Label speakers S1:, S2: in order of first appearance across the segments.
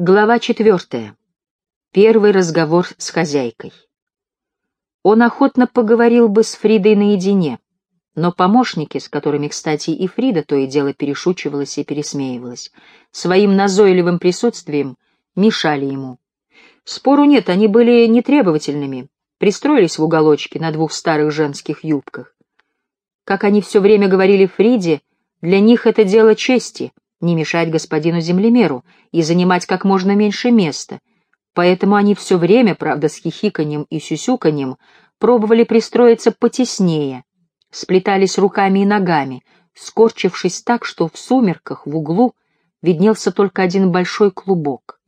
S1: Глава четвертая. Первый разговор с хозяйкой. Он охотно поговорил бы с Фридой наедине, но помощники, с которыми, кстати, и Фрида то и дело перешучивалась и пересмеивалась, своим назойливым присутствием мешали ему. Спору нет, они были нетребовательными, пристроились в уголочке на двух старых женских юбках. Как они все время говорили Фриде, для них это дело чести — не мешать господину землемеру и занимать как можно меньше места, поэтому они все время, правда, с хихиканьем и сюсюканьем, пробовали пристроиться потеснее, сплетались руками и ногами, скорчившись так, что в сумерках в углу виднелся только один большой клубок.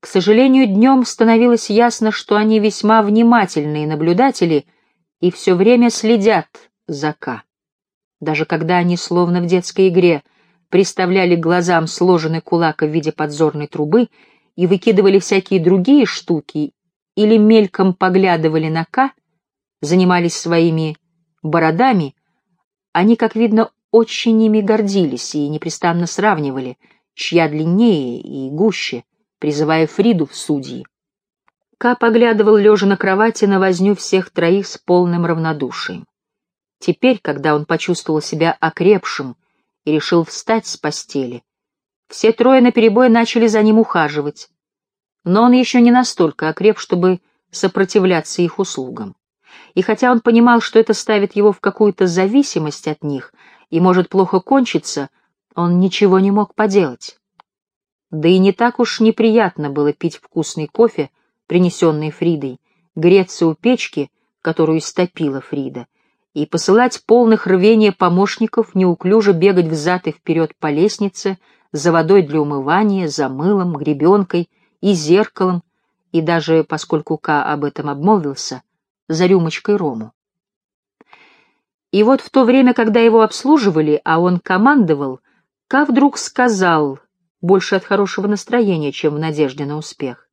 S1: К сожалению, днем становилось ясно, что они весьма внимательные наблюдатели и все время следят за Ка. Даже когда они, словно в детской игре, приставляли глазам сложенный кулак в виде подзорной трубы и выкидывали всякие другие штуки или мельком поглядывали на К, занимались своими бородами, они, как видно, очень ими гордились и непрестанно сравнивали, чья длиннее и гуще, призывая Фриду в судьи. Ка поглядывал, лежа на кровати, на возню всех троих с полным равнодушием. Теперь, когда он почувствовал себя окрепшим и решил встать с постели. Все трое наперебой начали за ним ухаживать, но он еще не настолько окреп, чтобы сопротивляться их услугам. И хотя он понимал, что это ставит его в какую-то зависимость от них и может плохо кончиться, он ничего не мог поделать. Да и не так уж неприятно было пить вкусный кофе, принесенный Фридой, греться у печки, которую стопила Фрида, и посылать полных рвения помощников неуклюже бегать взад и вперед по лестнице за водой для умывания, за мылом, гребенкой и зеркалом, и даже, поскольку Ка об этом обмолвился, за рюмочкой рому. И вот в то время, когда его обслуживали, а он командовал, Ка вдруг сказал, больше от хорошего настроения, чем в надежде на успех,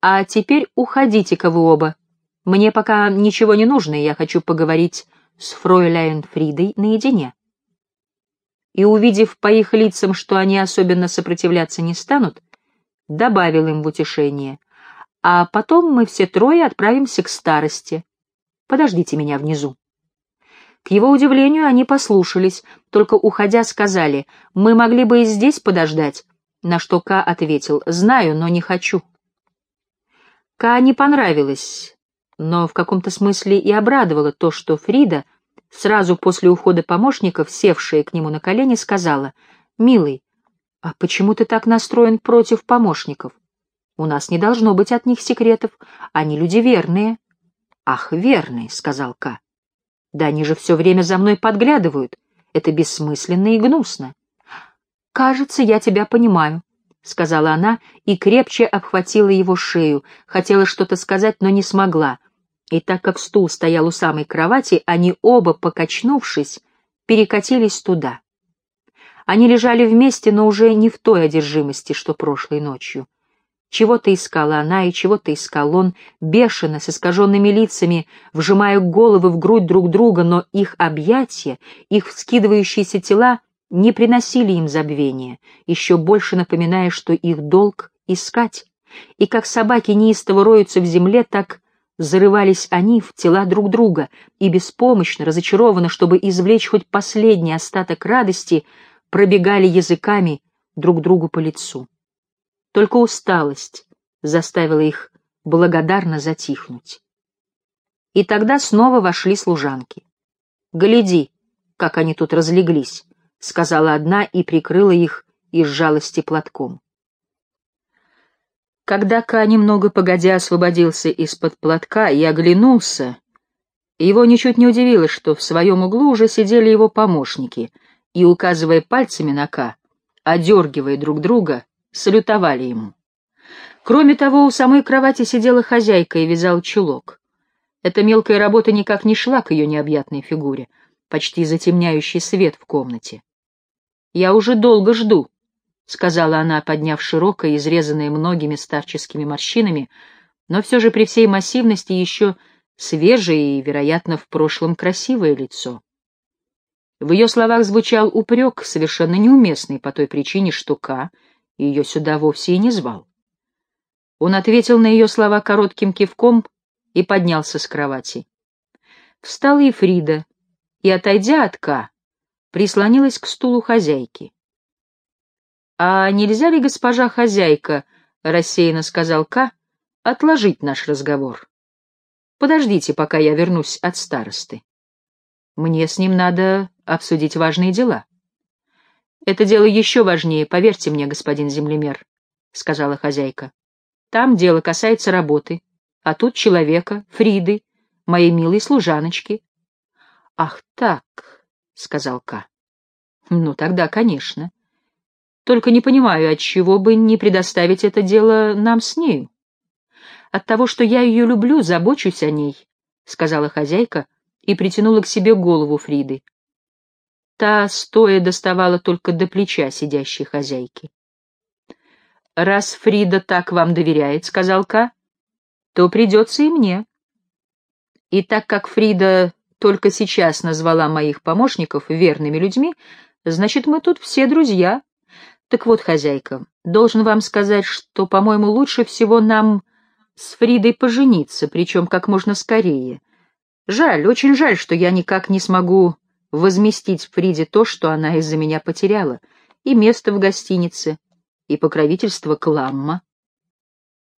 S1: «А теперь уходите-ка вы оба. Мне пока ничего не нужно, и я хочу поговорить с фройляйн Фридой наедине. И, увидев по их лицам, что они особенно сопротивляться не станут, добавил им в утешение. А потом мы все трое отправимся к старости. Подождите меня внизу. К его удивлению, они послушались, только уходя сказали, «Мы могли бы и здесь подождать», на что Ка ответил, «Знаю, но не хочу». Ка не понравилось но в каком-то смысле и обрадовало то, что Фрида, сразу после ухода помощников, севшая к нему на колени, сказала, «Милый, а почему ты так настроен против помощников? У нас не должно быть от них секретов, они люди верные». «Ах, верные», — сказал Ка. «Да они же все время за мной подглядывают. Это бессмысленно и гнусно». «Кажется, я тебя понимаю», — сказала она и крепче обхватила его шею, хотела что-то сказать, но не смогла и так как стул стоял у самой кровати, они оба, покачнувшись, перекатились туда. Они лежали вместе, но уже не в той одержимости, что прошлой ночью. Чего-то искала она и чего-то искал он, бешено, с искаженными лицами, вжимая головы в грудь друг друга, но их объятия, их вскидывающиеся тела не приносили им забвения, еще больше напоминая, что их долг — искать. И как собаки неистово роются в земле, так Зарывались они в тела друг друга и беспомощно, разочарованно, чтобы извлечь хоть последний остаток радости, пробегали языками друг другу по лицу. Только усталость заставила их благодарно затихнуть. И тогда снова вошли служанки. «Гляди, как они тут разлеглись», — сказала одна и прикрыла их из жалости платком. Когда Ка немного погодя освободился из-под платка и оглянулся, его ничуть не удивило, что в своем углу уже сидели его помощники и, указывая пальцами на Ка, одергивая друг друга, салютовали ему. Кроме того, у самой кровати сидела хозяйка и вязал чулок. Эта мелкая работа никак не шла к ее необъятной фигуре, почти затемняющий свет в комнате. «Я уже долго жду», — сказала она, подняв широкое, изрезанное многими старческими морщинами, но все же при всей массивности еще свежее и, вероятно, в прошлом красивое лицо. В ее словах звучал упрек, совершенно неуместный по той причине, что Ка ее сюда вовсе и не звал. Он ответил на ее слова коротким кивком и поднялся с кровати. Встала и Фрида, и, отойдя от Ка, прислонилась к стулу хозяйки. — А нельзя ли, госпожа хозяйка, — рассеянно сказал Ка, — отложить наш разговор? Подождите, пока я вернусь от старосты. Мне с ним надо обсудить важные дела. — Это дело еще важнее, поверьте мне, господин землемер, — сказала хозяйка. Там дело касается работы, а тут человека, Фриды, моей милой служаночки. — Ах так, — сказал Ка. — Ну, тогда, конечно. Только не понимаю, отчего бы не предоставить это дело нам с нею. От того, что я ее люблю, забочусь о ней, — сказала хозяйка и притянула к себе голову Фриды. Та, стоя, доставала только до плеча сидящей хозяйки. «Раз Фрида так вам доверяет, — сказал Ка, — то придется и мне. И так как Фрида только сейчас назвала моих помощников верными людьми, значит, мы тут все друзья. Так вот, хозяйка, должен вам сказать, что, по-моему, лучше всего нам с Фридой пожениться, причем как можно скорее. Жаль, очень жаль, что я никак не смогу возместить Фриде то, что она из-за меня потеряла, и место в гостинице, и покровительство Кламма.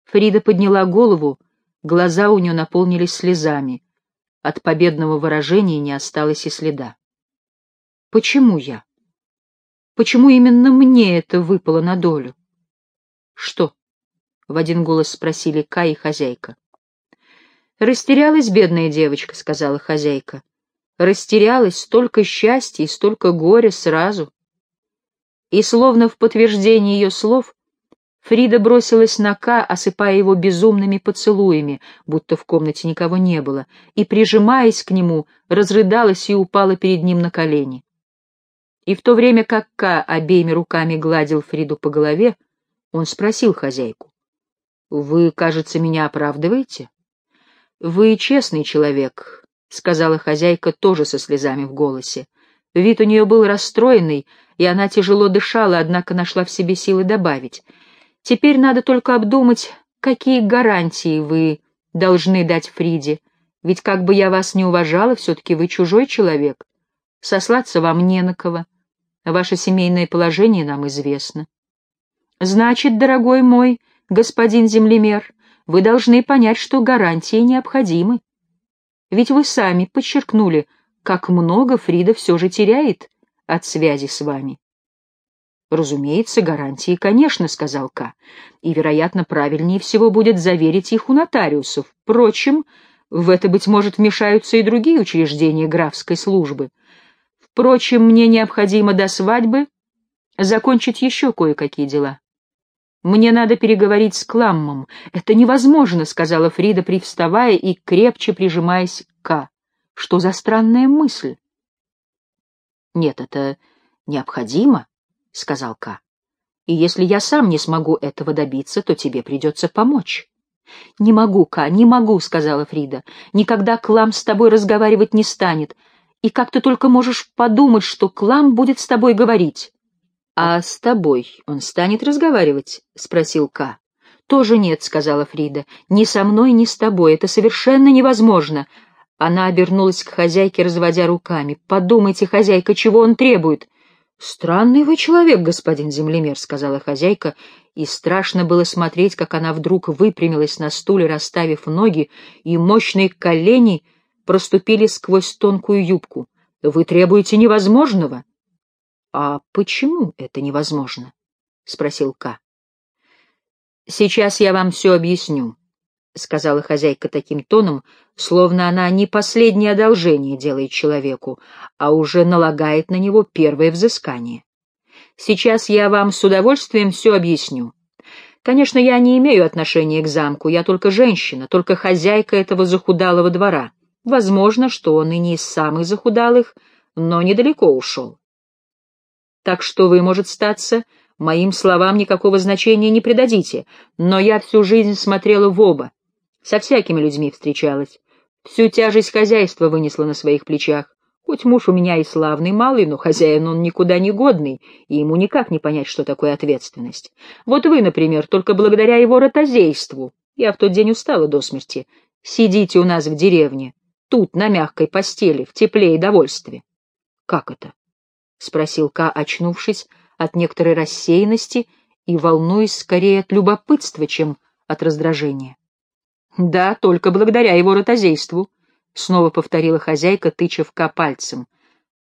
S1: Фрида подняла голову, глаза у нее наполнились слезами. От победного выражения не осталось и следа. «Почему я? Почему именно мне это выпало на долю?» «Что?» — в один голос спросили Кай и хозяйка. «Растерялась бедная девочка», — сказала хозяйка. «Растерялась столько счастья и столько горя сразу и, словно в подтверждение ее слов, Фрида бросилась на Ка, осыпая его безумными поцелуями, будто в комнате никого не было, и, прижимаясь к нему, разрыдалась и упала перед ним на колени. И в то время как Ка обеими руками гладил Фриду по голове, он спросил хозяйку. — Вы, кажется, меня оправдываете? — Вы честный человек, — сказала хозяйка тоже со слезами в голосе. Вид у нее был расстроенный, и она тяжело дышала, однако нашла в себе силы добавить. «Теперь надо только обдумать, какие гарантии вы должны дать Фриде, ведь как бы я вас не уважала, все-таки вы чужой человек. Сослаться вам не на кого. Ваше семейное положение нам известно. Значит, дорогой мой господин землемер, вы должны понять, что гарантии необходимы. Ведь вы сами подчеркнули, как много Фрида все же теряет, от связи с вами. «Разумеется, гарантии, конечно», — сказал К. «И, вероятно, правильнее всего будет заверить их у нотариусов. Впрочем, в это, быть может, вмешаются и другие учреждения графской службы. Впрочем, мне необходимо до свадьбы закончить еще кое-какие дела. Мне надо переговорить с Кламмом. Это невозможно», — сказала Фрида, привставая и крепче прижимаясь к К. «Что за странная мысль?» «Нет, это необходимо», — сказал Ка. «И если я сам не смогу этого добиться, то тебе придется помочь». «Не могу, Ка, не могу», — сказала Фрида. «Никогда Клам с тобой разговаривать не станет. И как ты только можешь подумать, что Клам будет с тобой говорить?» «А с тобой он станет разговаривать?» — спросил Ка. «Тоже нет», — сказала Фрида. «Ни со мной, ни с тобой. Это совершенно невозможно. Она обернулась к хозяйке, разводя руками. «Подумайте, хозяйка, чего он требует?» «Странный вы человек, господин землемер», — сказала хозяйка, и страшно было смотреть, как она вдруг выпрямилась на стуле, расставив ноги, и мощные колени проступили сквозь тонкую юбку. «Вы требуете невозможного?» «А почему это невозможно?» — спросил Ка. «Сейчас я вам все объясню», — сказала хозяйка таким тоном, словно она не последнее одолжение делает человеку, а уже налагает на него первое взыскание. «Сейчас я вам с удовольствием все объясню. Конечно, я не имею отношения к замку, я только женщина, только хозяйка этого захудалого двора. Возможно, что он и не из самых захудалых, но недалеко ушел. Так что вы, может статься, моим словам никакого значения не придадите, но я всю жизнь смотрела в оба, со всякими людьми встречалась. Всю тяжесть хозяйства вынесла на своих плечах. Хоть муж у меня и славный малый, но хозяин он никуда не годный, и ему никак не понять, что такое ответственность. Вот вы, например, только благодаря его ротозейству, я в тот день устала до смерти, сидите у нас в деревне, тут, на мягкой постели, в тепле и довольстве. — Как это? — спросил Ка, очнувшись от некоторой рассеянности и волнуясь скорее от любопытства, чем от раздражения. — Да, только благодаря его ротозейству, — снова повторила хозяйка, тыча Ка пальцем.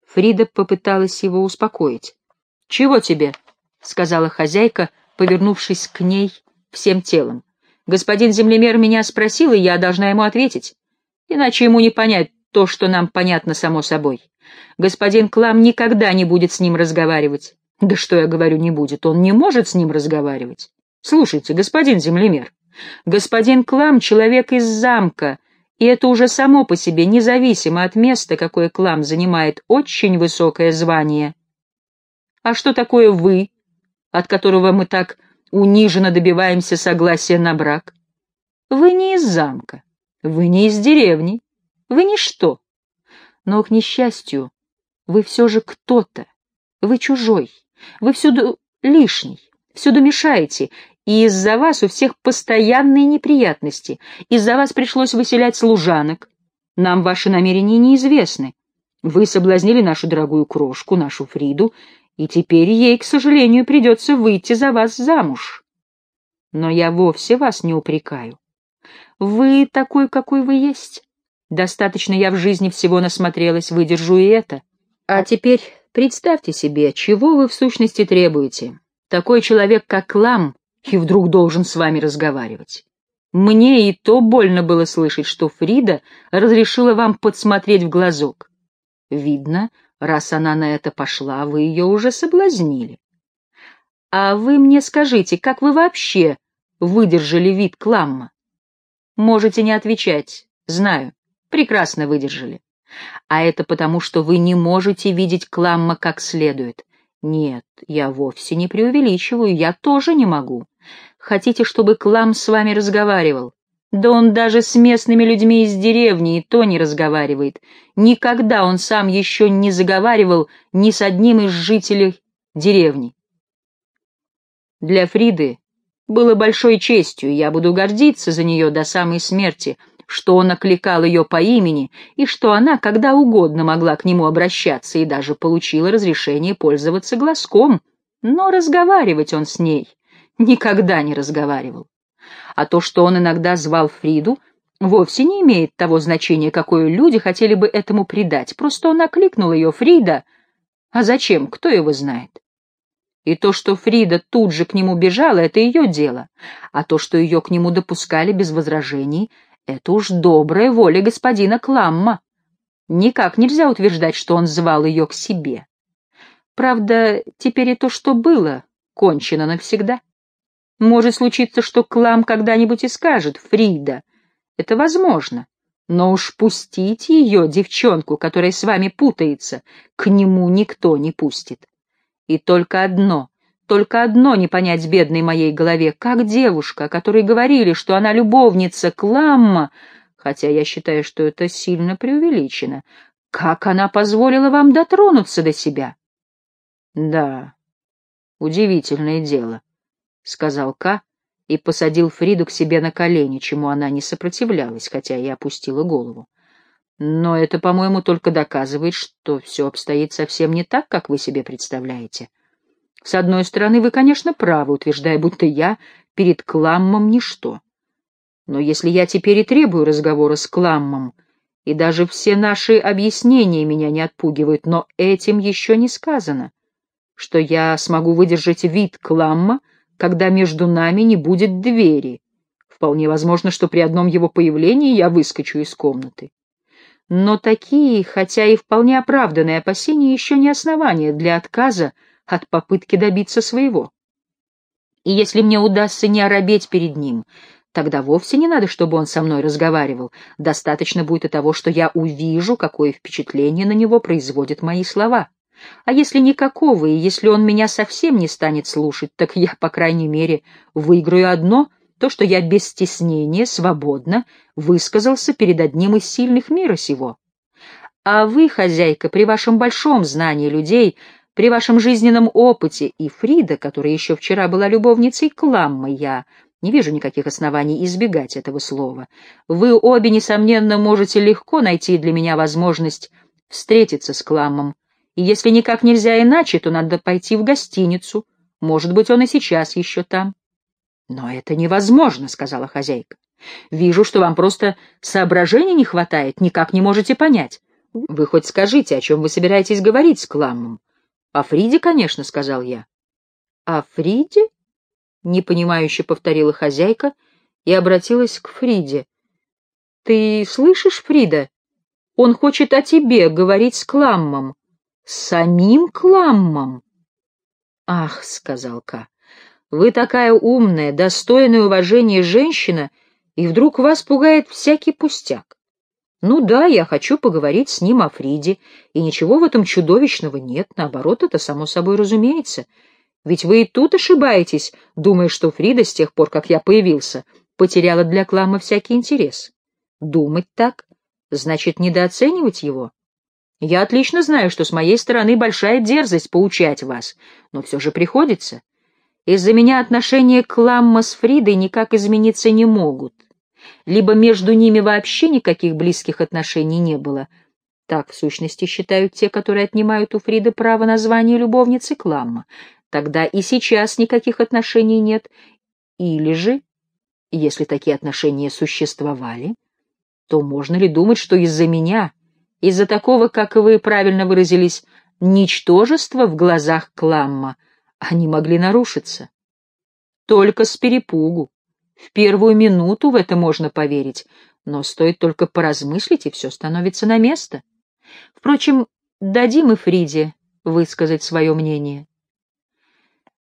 S1: Фрида попыталась его успокоить. — Чего тебе? — сказала хозяйка, повернувшись к ней всем телом. — Господин землемер меня спросил, и я должна ему ответить. Иначе ему не понять то, что нам понятно само собой. Господин Клам никогда не будет с ним разговаривать. Да что я говорю, не будет, он не может с ним разговаривать. Слушайте, господин землемер, господин Клам — человек из замка, и это уже само по себе, независимо от места, какое Клам занимает, очень высокое звание. А что такое вы, от которого мы так униженно добиваемся согласия на брак? Вы не из замка, вы не из деревни, вы ничто. Но, к несчастью, вы все же кто-то, вы чужой, вы всюду лишний, всюду мешаете, и из-за вас у всех постоянные неприятности. Из-за вас пришлось выселять служанок. Нам ваши намерения неизвестны. Вы соблазнили нашу дорогую крошку, нашу Фриду, и теперь ей, к сожалению, придется выйти за вас замуж. Но я вовсе вас не упрекаю. Вы такой, какой вы есть. Достаточно я в жизни всего насмотрелась, выдержу и это. А теперь представьте себе, чего вы в сущности требуете. Такой человек, как Лам, и вдруг должен с вами разговаривать. Мне и то больно было слышать, что Фрида разрешила вам подсмотреть в глазок. Видно, раз она на это пошла, вы ее уже соблазнили. А вы мне скажите, как вы вообще выдержали вид Кламма? Можете не отвечать, знаю, прекрасно выдержали. А это потому, что вы не можете видеть Кламма как следует. Нет, я вовсе не преувеличиваю, я тоже не могу. Хотите, чтобы Клам с вами разговаривал? Да он даже с местными людьми из деревни и то не разговаривает. Никогда он сам еще не заговаривал ни с одним из жителей деревни. Для Фриды было большой честью, я буду гордиться за нее до самой смерти, что он окликал ее по имени и что она когда угодно могла к нему обращаться и даже получила разрешение пользоваться глазком, но разговаривать он с ней никогда не разговаривал. А то, что он иногда звал Фриду, вовсе не имеет того значения, какое люди хотели бы этому придать. Просто он окликнул ее «Фрида». А зачем? Кто его знает? И то, что Фрида тут же к нему бежала, это ее дело. А то, что ее к нему допускали без возражений, это уж добрая воля господина Кламма. Никак нельзя утверждать, что он звал ее к себе. Правда, теперь и то, что было, кончено навсегда. Может случиться, что Клам когда-нибудь и скажет «Фрида». Это возможно. Но уж пустите ее, девчонку, которая с вами путается, к нему никто не пустит. И только одно, только одно не понять бедной моей голове, как девушка, о которой говорили, что она любовница Кламма, хотя я считаю, что это сильно преувеличено, как она позволила вам дотронуться до себя? Да, удивительное дело. — сказал Ка и посадил Фриду к себе на колени, чему она не сопротивлялась, хотя и опустила голову. «Но это, по-моему, только доказывает, что все обстоит совсем не так, как вы себе представляете. С одной стороны, вы, конечно, правы, утверждая, будто я перед Кламмом ничто. Но если я теперь и требую разговора с Кламмом, и даже все наши объяснения меня не отпугивают, но этим еще не сказано, что я смогу выдержать вид Кламма — когда между нами не будет двери. Вполне возможно, что при одном его появлении я выскочу из комнаты. Но такие, хотя и вполне оправданные опасения, еще не основания для отказа от попытки добиться своего. И если мне удастся не оробеть перед ним, тогда вовсе не надо, чтобы он со мной разговаривал. Достаточно будет и того, что я увижу, какое впечатление на него производят мои слова. А если никакого, и если он меня совсем не станет слушать, так я, по крайней мере, выиграю одно — то, что я без стеснения, свободно высказался перед одним из сильных мира сего. А вы, хозяйка, при вашем большом знании людей, при вашем жизненном опыте, и Фрида, которая еще вчера была любовницей Кламмы, я не вижу никаких оснований избегать этого слова. Вы обе, несомненно, можете легко найти для меня возможность встретиться с Кламмом. И если никак нельзя иначе, то надо пойти в гостиницу. Может быть, он и сейчас еще там. — Но это невозможно, — сказала хозяйка. — Вижу, что вам просто соображений не хватает, никак не можете понять. Вы хоть скажите, о чем вы собираетесь говорить с Кламмом? — О Фриде, конечно, — сказал я. — О Фриде? непонимающе повторила хозяйка и обратилась к Фриде. Ты слышишь, Фрида? Он хочет о тебе говорить с Кламмом. С самим Кламмом. Ах, сказал Ка, вы такая умная, достойная уважения женщина, и вдруг вас пугает всякий пустяк. Ну да, я хочу поговорить с ним о Фриде, и ничего в этом чудовищного нет, наоборот, это само собой разумеется. Ведь вы и тут ошибаетесь, думая, что Фрида с тех пор, как я появился, потеряла для Клама всякий интерес. Думать так значит недооценивать его. Я отлично знаю, что с моей стороны большая дерзость поучать вас, но все же приходится. Из-за меня отношения Кламма с Фридой никак измениться не могут. Либо между ними вообще никаких близких отношений не было. Так, в сущности, считают те, которые отнимают у Фриды право на звание любовницы Кламма. Тогда и сейчас никаких отношений нет. Или же, если такие отношения существовали, то можно ли думать, что из-за меня, из-за такого, как вы правильно выразились, ничтожества в глазах Кламма, они могли нарушиться? Только с перепугу. В первую минуту в это можно поверить, но стоит только поразмыслить, и все становится на место. Впрочем, дадим и Фриде высказать свое мнение.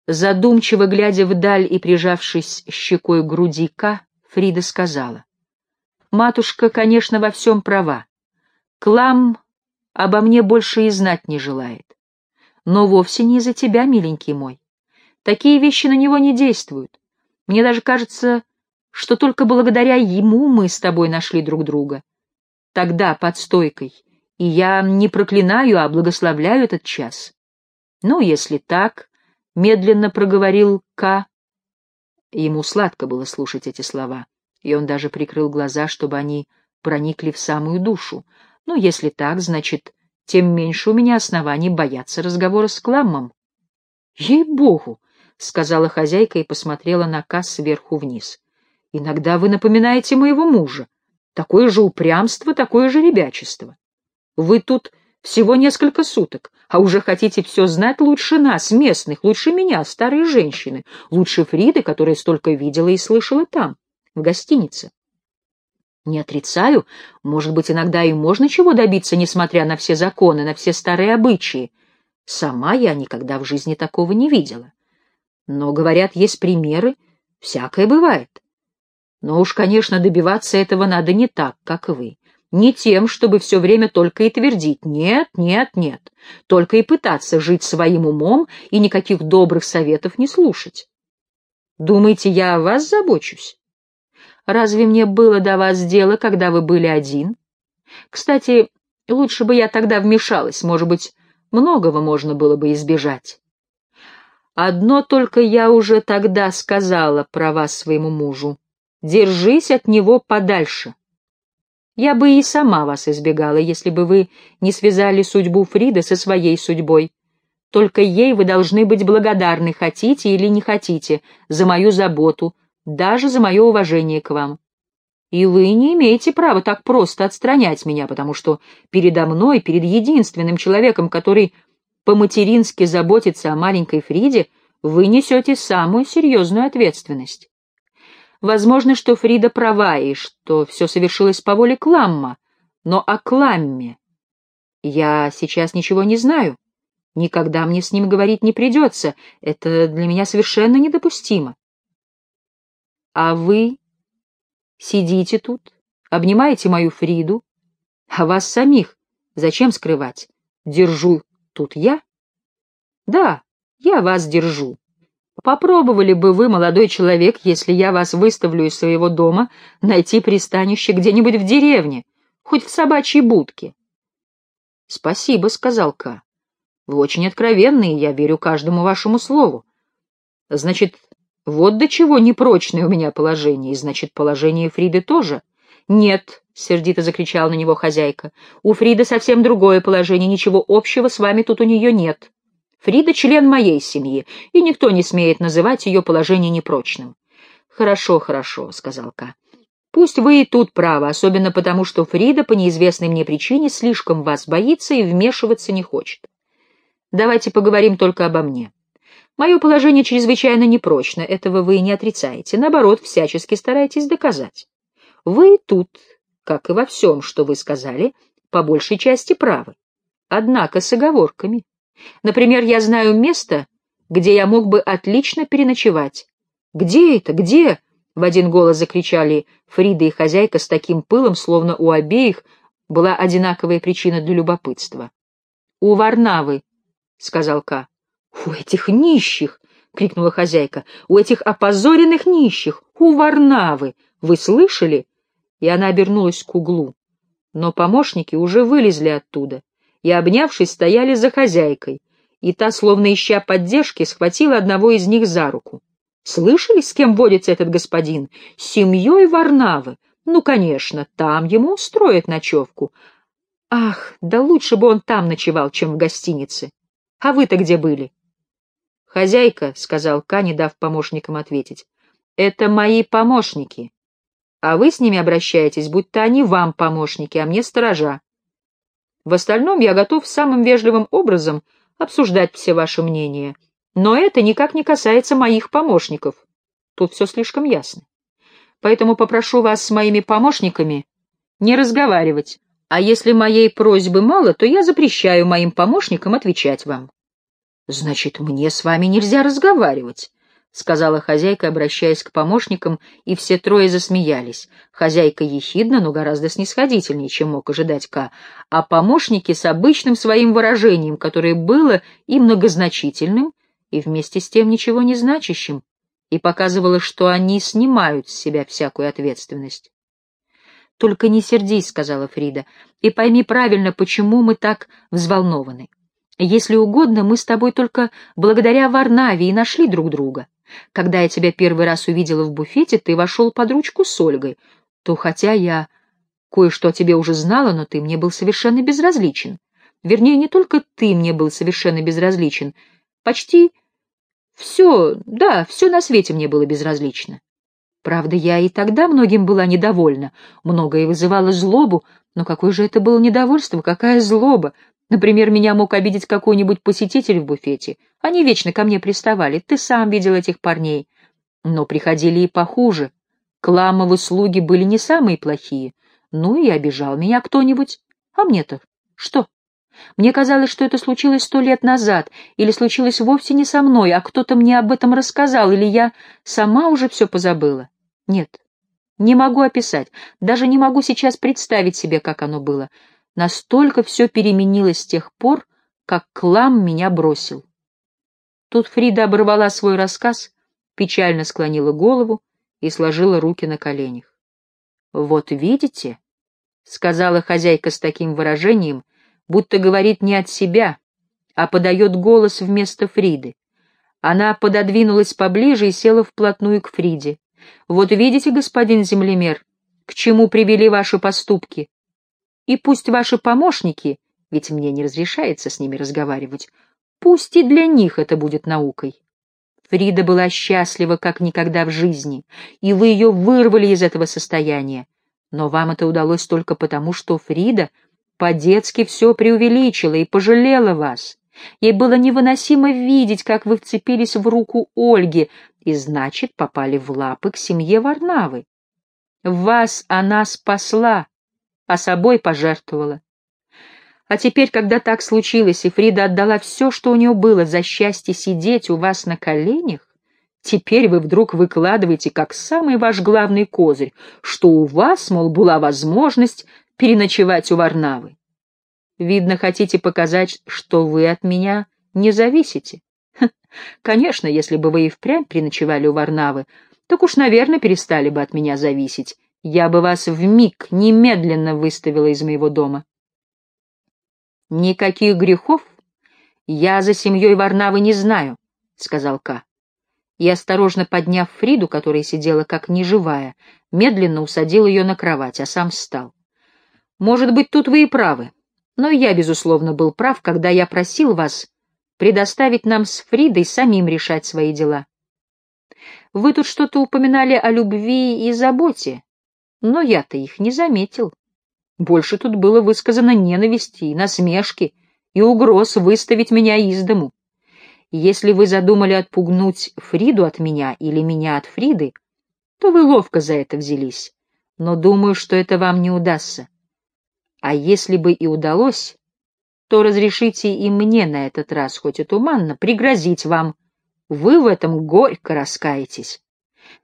S1: Задумчиво глядя вдаль и прижавшись щекой к груди Ка, Фрида сказала. «Матушка, конечно, во всем права. Клам обо мне больше и знать не желает. Но вовсе не из-за тебя, миленький мой. Такие вещи на него не действуют. Мне даже кажется, что только благодаря ему мы с тобой нашли друг друга. Тогда, под стойкой, и я не проклинаю, а благословляю этот час. Ну, если так, — медленно проговорил К. Ему сладко было слушать эти слова, и он даже прикрыл глаза, чтобы они проникли в самую душу. Ну, если так, значит, тем меньше у меня оснований бояться разговора с Кламмом. — Ей-богу! — сказала хозяйка и посмотрела на Ка сверху вниз. — Иногда вы напоминаете моего мужа. Такое же упрямство, такое же ребячество. Вы тут всего несколько суток, а уже хотите все знать лучше нас, местных, лучше меня, старой женщины, лучше Фриды, которая столько видела и слышала там, в гостинице. Не отрицаю, может быть, иногда и можно чего добиться, несмотря на все законы, на все старые обычаи. Сама я никогда в жизни такого не видела. Но, говорят, есть примеры, всякое бывает. Но уж, конечно, добиваться этого надо не так, как вы не тем, чтобы все время только и твердить «нет, нет, нет», только и пытаться жить своим умом и никаких добрых советов не слушать. Думаете, я о вас забочусь? Разве мне было до вас дело, когда вы были один? Кстати, лучше бы я тогда вмешалась, может быть, многого можно было бы избежать. Одно только я уже тогда сказала про вас своему мужу. Держись от него подальше. Я бы и сама вас избегала, если бы вы не связали судьбу Фриды со своей судьбой. Только ей вы должны быть благодарны, хотите или не хотите, за мою заботу, даже за мое уважение к вам. И вы не имеете права так просто отстранять меня, потому что передо мной, перед единственным человеком, который по-матерински заботится о маленькой Фриде, вы несете самую серьезную ответственность. Возможно, что Фрида права и что все совершилось по воле Кламма, но о Кламме я сейчас ничего не знаю. Никогда мне с ним говорить не придется. Это для меня совершенно недопустимо. А вы сидите тут, обнимаете мою Фриду, а вас самих зачем скрывать? Держу тут я? Да, я вас держу. Попробовали бы вы, молодой человек, если я вас выставлю из своего дома, найти пристанище где-нибудь в деревне, хоть в собачьей будке. Спасибо, — сказал Ка. Вы очень откровенны, и я верю каждому вашему слову. Значит, вот до чего непрочное у меня положение, и значит, положение Фриды тоже. Нет, — сердито закричала на него хозяйка, — у Фриды совсем другое положение, ничего общего с вами тут у нее нет. Фрида — член моей семьи, и никто не смеет называть ее положение непрочным. — Хорошо, хорошо, — сказал Ка. — Пусть вы и тут правы, особенно потому, что Фрида по неизвестной мне причине слишком вас боится и вмешиваться не хочет. Давайте поговорим только обо мне. Мое положение чрезвычайно непрочно, этого вы не отрицаете. Наоборот, всячески стараетесь доказать. Вы тут, как и во всем, что вы сказали, по большей части правы. Однако с оговорками. Например, я знаю место, где я мог бы отлично переночевать. «Где это? Где?» — в один голос закричали Фрида и хозяйка с таким пылом, словно у обеих была одинаковая причина для любопытства. «У Варнавы», — сказал Ка. «У этих нищих!» — крикнула хозяйка. «У этих опозоренных нищих! У Варнавы! Вы слышали?» И она обернулась к углу. Но помощники уже вылезли оттуда и, обнявшись, стояли за хозяйкой, и та, словно ища поддержки, схватила одного из них за руку. «Слышали, с кем водится этот господин? С семьей Варнавы. Ну, конечно, там ему устроят ночевку. Ах, да лучше бы он там ночевал, чем в гостинице. А вы-то где были?» «Хозяйка», — сказал Ка, не дав помощникам ответить, — «это мои помощники. А вы с ними обращаетесь, будто они вам помощники, а мне сторожа. В остальном я готов самым вежливым образом обсуждать все ваши мнения, но это никак не касается моих помощников. Тут все слишком ясно. Поэтому попрошу вас с моими помощниками не разговаривать, а если моей просьбы мало, то я запрещаю моим помощникам отвечать вам. — Значит, мне с вами нельзя разговаривать, — сказала хозяйка, обращаясь к помощникам, и все трое засмеялись. Хозяйка ехидна, но гораздо снисходительнее, чем мог ожидать Ка, а помощники с обычным своим выражением, которое было и многозначительным, и вместе с тем ничего не значащим, и показывало, что они снимают с себя всякую ответственность. «Только не сердись», — сказала Фрида, — «и пойми правильно, почему мы так взволнованы. Если угодно, мы с тобой только благодаря Варнаве и нашли друг друга. Когда я тебя первый раз увидела в буфете, ты вошел под ручку с Ольгой, то хотя я кое-что о тебе уже знала, но ты мне был совершенно безразличен. Вернее, не только ты мне был совершенно безразличен, почти все, да, все на свете мне было безразлично. Правда, я и тогда многим была недовольна, многое вызывало злобу, но какое же это было недовольство, какая злоба! Например, меня мог обидеть какой-нибудь посетитель в буфете. Они вечно ко мне приставали. Ты сам видел этих парней. Но приходили и похуже. Кламовы слуги были не самые плохие. Ну и обижал меня кто-нибудь. А мне-то что? Мне казалось, что это случилось сто лет назад, или случилось вовсе не со мной, а кто-то мне об этом рассказал, или я сама уже все позабыла. Нет, не могу описать, даже не могу сейчас представить себе, как оно было. Настолько все переменилось с тех пор, как Клам меня бросил. Тут Фрида оборвала свой рассказ, печально склонила голову и сложила руки на коленях. «Вот видите», — сказала хозяйка с таким выражением, будто говорит не от себя, а подает голос вместо Фриды. Она пододвинулась поближе и села вплотную к Фриде. «Вот видите, господин землемер, к чему привели ваши поступки? И пусть ваши помощники, ведь мне не разрешается с ними разговаривать, пусть и для них это будет наукой. Фрида была счастлива, как никогда в жизни, и вы ее вырвали из этого состояния. Но вам это удалось только потому, что Фрида по-детски все преувеличила и пожалела вас. Ей было невыносимо видеть, как вы вцепились в руку Ольги и, значит, попали в лапы к семье Варнавы. Вас она спасла, а собой пожертвовала. А теперь, когда так случилось, и Фрида отдала все, что у нее было, за счастье сидеть у вас на коленях, теперь вы вдруг выкладываете как самый ваш главный козырь, что у вас, мол, была возможность переночевать у Варнавы. Видно, хотите показать, что вы от меня не зависите. Ха, конечно, если бы вы и впрямь переночевали у Варнавы, так уж, наверное, перестали бы от меня зависеть, я бы вас в миг немедленно выставила из моего дома. Никаких грехов я за семьей Варнавы не знаю, — сказал Ка. И, осторожно подняв Фриду, которая сидела как неживая, медленно усадил ее на кровать, а сам встал. Может быть, тут вы и правы, но я, безусловно, был прав, когда я просил вас предоставить нам с Фридой самим решать свои дела. Вы тут что-то упоминали о любви и заботе, но я-то их не заметил. Больше тут было высказано ненависти, насмешки и угроз выставить меня из дому. Если вы задумали отпугнуть Фриду от меня или меня от Фриды, то вы ловко за это взялись, но думаю, что это вам не удастся. А если бы и удалось, то разрешите и мне на этот раз, хоть и туманно, пригрозить вам. Вы в этом горько раскаетесь.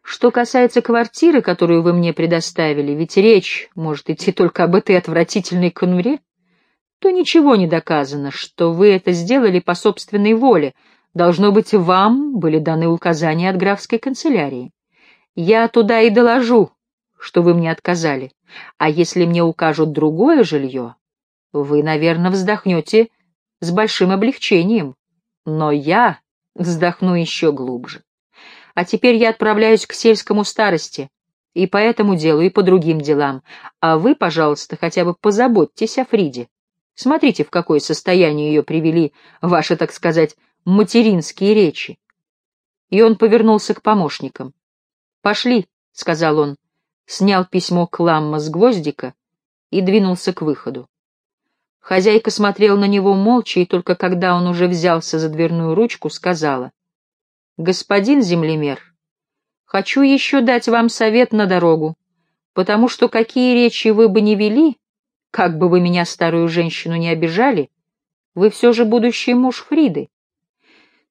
S1: Что касается квартиры, которую вы мне предоставили, ведь речь может идти только об этой отвратительной конуре, то ничего не доказано, что вы это сделали по собственной воле. Должно быть, вам были даны указания от графской канцелярии. Я туда и доложу, что вы мне отказали. А если мне укажут другое жилье, вы, наверное, вздохнете с большим облегчением. Но я вздохну еще глубже. А теперь я отправляюсь к сельскому старости, и по этому делу, и по другим делам. А вы, пожалуйста, хотя бы позаботьтесь о Фриде. Смотрите, в какое состояние ее привели ваши, так сказать, материнские речи. И он повернулся к помощникам. «Пошли», — сказал он, снял письмо Кламма с гвоздика и двинулся к выходу. Хозяйка смотрела на него молча, и только когда он уже взялся за дверную ручку, сказала, «Господин землемер, хочу еще дать вам совет на дорогу, потому что какие речи вы бы не вели, как бы вы меня, старую женщину, не обижали, вы все же будущий муж Фриды.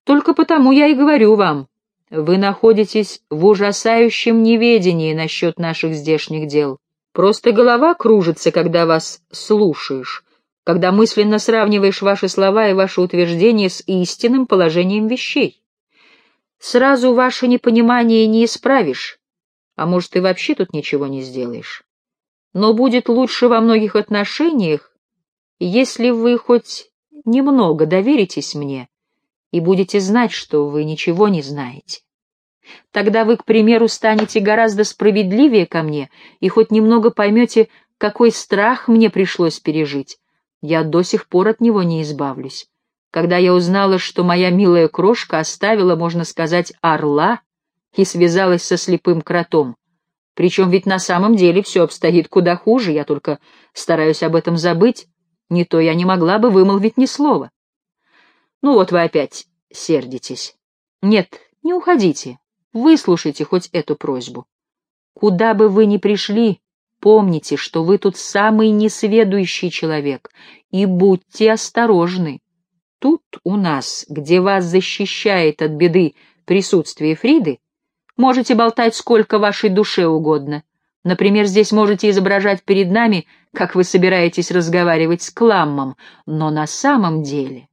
S1: Только потому я и говорю вам, вы находитесь в ужасающем неведении насчет наших здешних дел. Просто голова кружится, когда вас слушаешь, когда мысленно сравниваешь ваши слова и ваши утверждения с истинным положением вещей. Сразу ваше непонимание не исправишь, а может, и вообще тут ничего не сделаешь. Но будет лучше во многих отношениях, если вы хоть немного доверитесь мне и будете знать, что вы ничего не знаете. Тогда вы, к примеру, станете гораздо справедливее ко мне и хоть немного поймете, какой страх мне пришлось пережить. Я до сих пор от него не избавлюсь. Когда я узнала, что моя милая крошка оставила, можно сказать, орла и связалась со слепым кротом. Причем ведь на самом деле все обстоит куда хуже, я только стараюсь об этом забыть. Не то я не могла бы вымолвить ни слова. Ну вот вы опять сердитесь. Нет, не уходите. Выслушайте хоть эту просьбу. Куда бы вы ни пришли, помните, что вы тут самый несведущий человек, и будьте осторожны. Тут у нас, где вас защищает от беды присутствие Фриды, можете болтать сколько вашей душе угодно. Например, здесь можете изображать перед нами, как вы собираетесь разговаривать с Кламмом, но на самом деле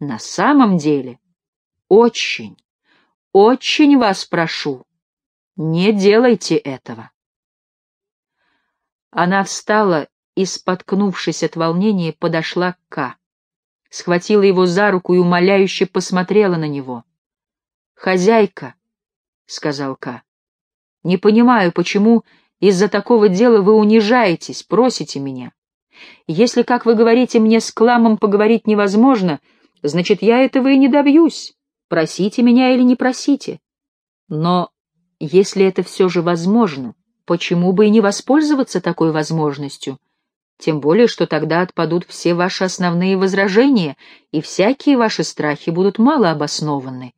S1: на самом деле, очень, очень вас прошу, не делайте этого. Она встала и, споткнувшись от волнения, подошла к Ка, схватила его за руку и умоляюще посмотрела на него. «Хозяйка», — сказал Ка, — «не понимаю, почему из-за такого дела вы унижаетесь, просите меня. Если, как вы говорите, мне с Кламом поговорить невозможно, — значит, я этого и не добьюсь. Просите меня или не просите. Но если это все же возможно, почему бы и не воспользоваться такой возможностью? Тем более, что тогда отпадут все ваши основные возражения, и всякие ваши страхи будут мало обоснованы.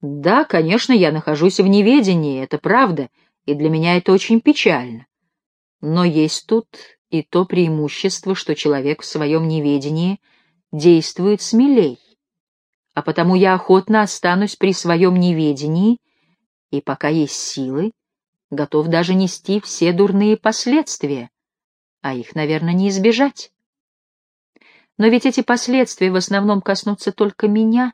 S1: Да, конечно, я нахожусь в неведении, это правда, и для меня это очень печально. Но есть тут и то преимущество, что человек в своем неведении — действует смелей, а потому я охотно останусь при своем неведении и, пока есть силы, готов даже нести все дурные последствия, а их, наверное, не избежать. Но ведь эти последствия в основном коснутся только меня.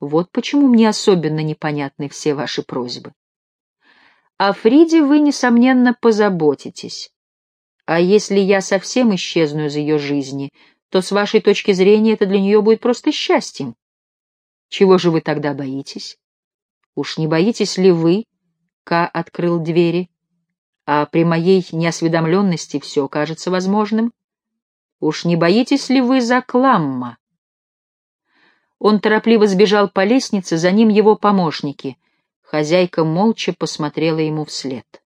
S1: Вот почему мне особенно непонятны все ваши просьбы. О Фриде вы, несомненно, позаботитесь. А если я совсем исчезну из ее жизни — то с вашей точки зрения это для нее будет просто счастьем. Чего же вы тогда боитесь? Уж не боитесь ли вы, Ка открыл двери, а при моей неосведомленности все кажется возможным? Уж не боитесь ли вы за Кламма? Он торопливо сбежал по лестнице, за ним его помощники. Хозяйка молча посмотрела ему вслед.